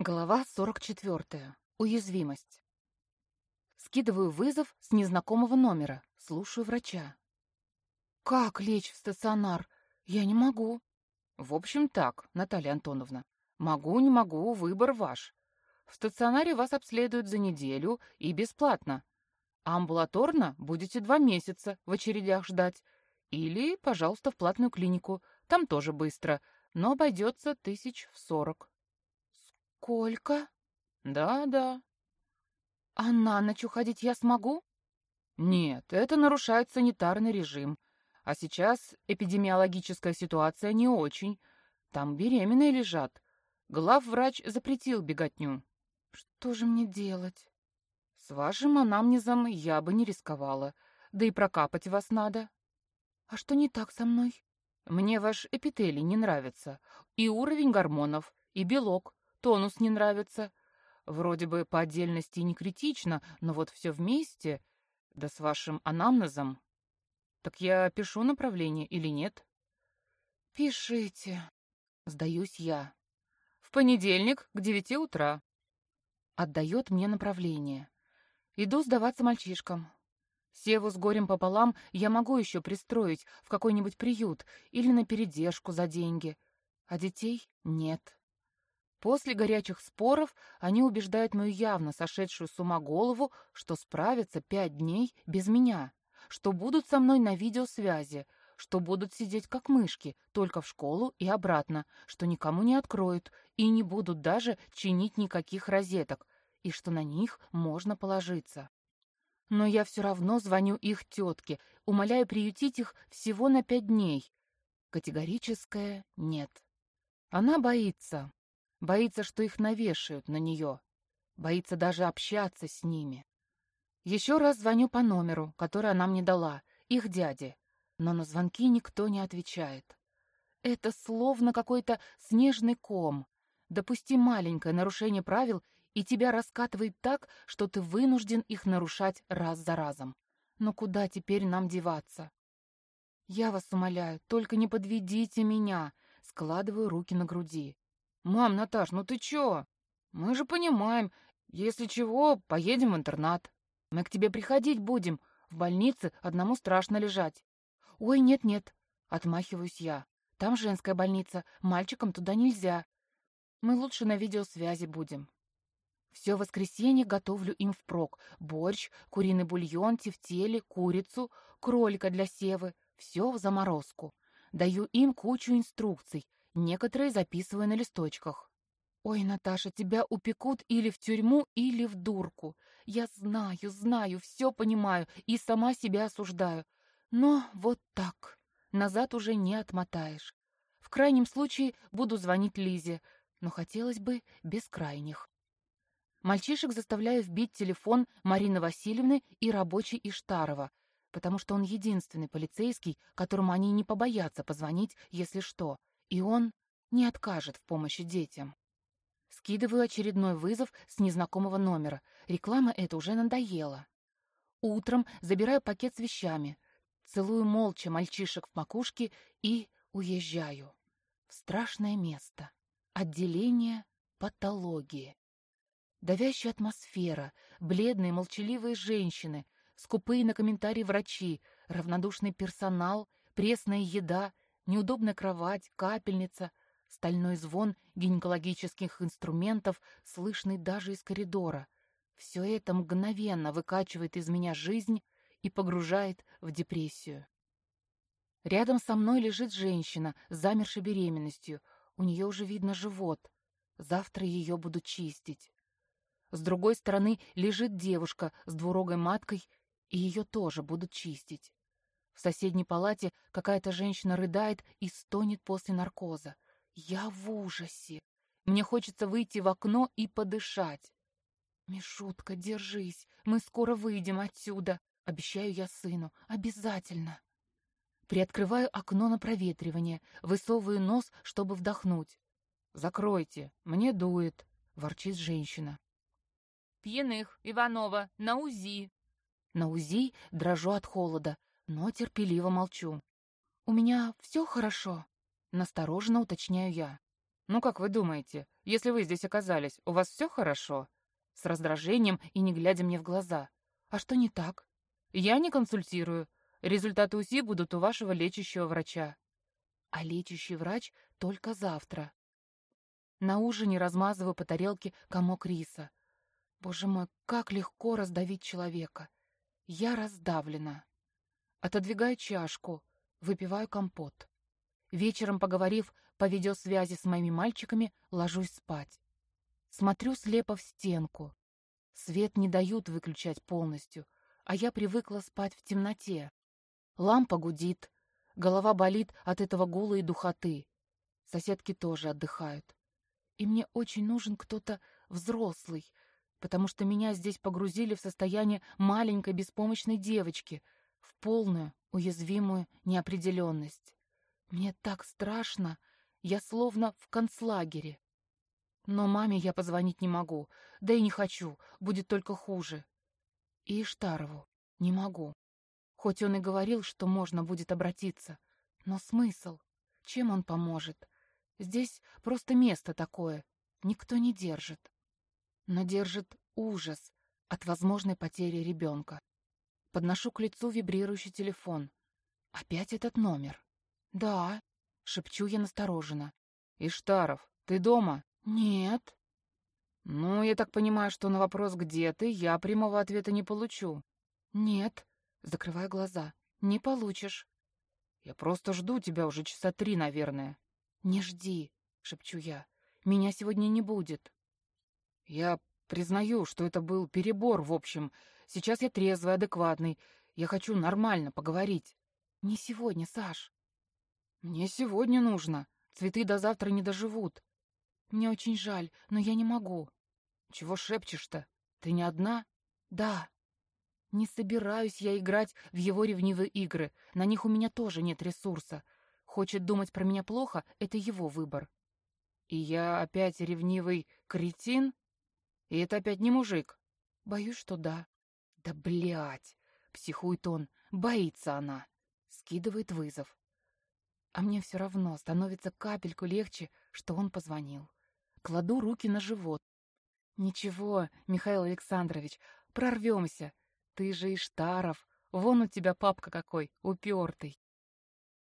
Глава 44. Уязвимость. Скидываю вызов с незнакомого номера. Слушаю врача. «Как лечь в стационар? Я не могу». «В общем, так, Наталья Антоновна. Могу, не могу, выбор ваш. В стационаре вас обследуют за неделю и бесплатно. А амбулаторно будете два месяца в очередях ждать. Или, пожалуйста, в платную клинику. Там тоже быстро, но обойдется тысяч в сорок». «Сколько?» «Да-да». «А на ночь уходить я смогу?» «Нет, это нарушает санитарный режим. А сейчас эпидемиологическая ситуация не очень. Там беременные лежат. Главврач запретил беготню». «Что же мне делать?» «С вашим анамнезом я бы не рисковала. Да и прокапать вас надо». «А что не так со мной?» «Мне ваш эпителий не нравится. И уровень гормонов, и белок. Тонус не нравится. Вроде бы по отдельности не критично, но вот все вместе, да с вашим анамнезом. Так я пишу направление или нет? Пишите. Сдаюсь я. В понедельник к девяти утра. Отдает мне направление. Иду сдаваться мальчишкам. Севу с горем пополам я могу еще пристроить в какой-нибудь приют или на передержку за деньги, а детей нет. После горячих споров они убеждают мою явно сошедшую с ума голову, что справятся пять дней без меня, что будут со мной на видеосвязи, что будут сидеть как мышки, только в школу и обратно, что никому не откроют и не будут даже чинить никаких розеток, и что на них можно положиться. Но я все равно звоню их тетке, умоляю приютить их всего на пять дней. Категорическое «нет». Она боится, Боится, что их навешают на нее. Боится даже общаться с ними. Еще раз звоню по номеру, который она мне дала, их дяде. Но на звонки никто не отвечает. Это словно какой-то снежный ком. Допусти маленькое нарушение правил, и тебя раскатывает так, что ты вынужден их нарушать раз за разом. Но куда теперь нам деваться? Я вас умоляю, только не подведите меня. Складываю руки на груди. «Мам, Наташ, ну ты чё? Мы же понимаем, если чего, поедем в интернат. Мы к тебе приходить будем, в больнице одному страшно лежать». «Ой, нет-нет», — отмахиваюсь я. «Там женская больница, мальчикам туда нельзя. Мы лучше на видеосвязи будем». Все воскресенье готовлю им впрок. Борщ, куриный бульон, тефтели, курицу, кролика для севы. Все в заморозку. Даю им кучу инструкций, Некоторые записываю на листочках. «Ой, Наташа, тебя упекут или в тюрьму, или в дурку. Я знаю, знаю, все понимаю и сама себя осуждаю. Но вот так. Назад уже не отмотаешь. В крайнем случае буду звонить Лизе, но хотелось бы без крайних». Мальчишек заставляю вбить телефон Марины Васильевны и рабочий Иштарова, потому что он единственный полицейский, которому они не побоятся позвонить, если что и он не откажет в помощи детям. Скидываю очередной вызов с незнакомого номера. Реклама эта уже надоела. Утром забираю пакет с вещами, целую молча мальчишек в макушке и уезжаю. В страшное место. Отделение патологии. Давящая атмосфера, бледные молчаливые женщины, скупые на комментарии врачи, равнодушный персонал, пресная еда — неудобная кровать, капельница, стальной звон гинекологических инструментов, слышный даже из коридора. Все это мгновенно выкачивает из меня жизнь и погружает в депрессию. Рядом со мной лежит женщина с замершей беременностью. У нее уже видно живот. Завтра ее буду чистить. С другой стороны лежит девушка с двурогой маткой, и ее тоже будут чистить. В соседней палате какая-то женщина рыдает и стонет после наркоза. Я в ужасе. Мне хочется выйти в окно и подышать. «Мишутка, держись, мы скоро выйдем отсюда», — обещаю я сыну. «Обязательно». Приоткрываю окно на проветривание, высовываю нос, чтобы вдохнуть. «Закройте, мне дует», — ворчит женщина. «Пьяных, Иванова, на УЗИ». На УЗИ дрожу от холода, но терпеливо молчу. «У меня все хорошо?» — настороженно уточняю я. «Ну, как вы думаете, если вы здесь оказались, у вас все хорошо?» С раздражением и не глядя мне в глаза. «А что не так?» «Я не консультирую. Результаты УЗИ будут у вашего лечащего врача». «А лечащий врач только завтра». На ужине размазываю по тарелке комок риса. Боже мой, как легко раздавить человека. Я раздавлена. Отодвигаю чашку, выпиваю компот. Вечером, поговорив по видеосвязи с моими мальчиками, ложусь спать. Смотрю слепо в стенку. Свет не дают выключать полностью, а я привыкла спать в темноте. Лампа гудит, голова болит от этого гула и духоты. Соседки тоже отдыхают. И мне очень нужен кто-то взрослый, потому что меня здесь погрузили в состояние маленькой беспомощной девочки, в полную, уязвимую неопределенность. Мне так страшно, я словно в концлагере. Но маме я позвонить не могу, да и не хочу, будет только хуже. И Иштарову не могу. Хоть он и говорил, что можно будет обратиться. Но смысл? Чем он поможет? Здесь просто место такое. Никто не держит но держит ужас от возможной потери ребенка. Подношу к лицу вибрирующий телефон. Опять этот номер. «Да», — шепчу я настороженно. «Иштаров, ты дома?» «Нет». «Ну, я так понимаю, что на вопрос «где ты?» я прямого ответа не получу». «Нет», — закрываю глаза, — «не получишь». «Я просто жду тебя уже часа три, наверное». «Не жди», — шепчу я, — «меня сегодня не будет». Я признаю, что это был перебор, в общем. Сейчас я трезвый, адекватный. Я хочу нормально поговорить. Не сегодня, Саш. Мне сегодня нужно. Цветы до завтра не доживут. Мне очень жаль, но я не могу. Чего шепчешь-то? Ты не одна? Да. Не собираюсь я играть в его ревнивые игры. На них у меня тоже нет ресурса. Хочет думать про меня плохо — это его выбор. И я опять ревнивый кретин? И это опять не мужик? Боюсь, что да. Да блядь! Психует он. Боится она. Скидывает вызов. А мне все равно становится капельку легче, что он позвонил. Кладу руки на живот. Ничего, Михаил Александрович, прорвемся. Ты же Иштаров. Вон у тебя папка какой, упертый.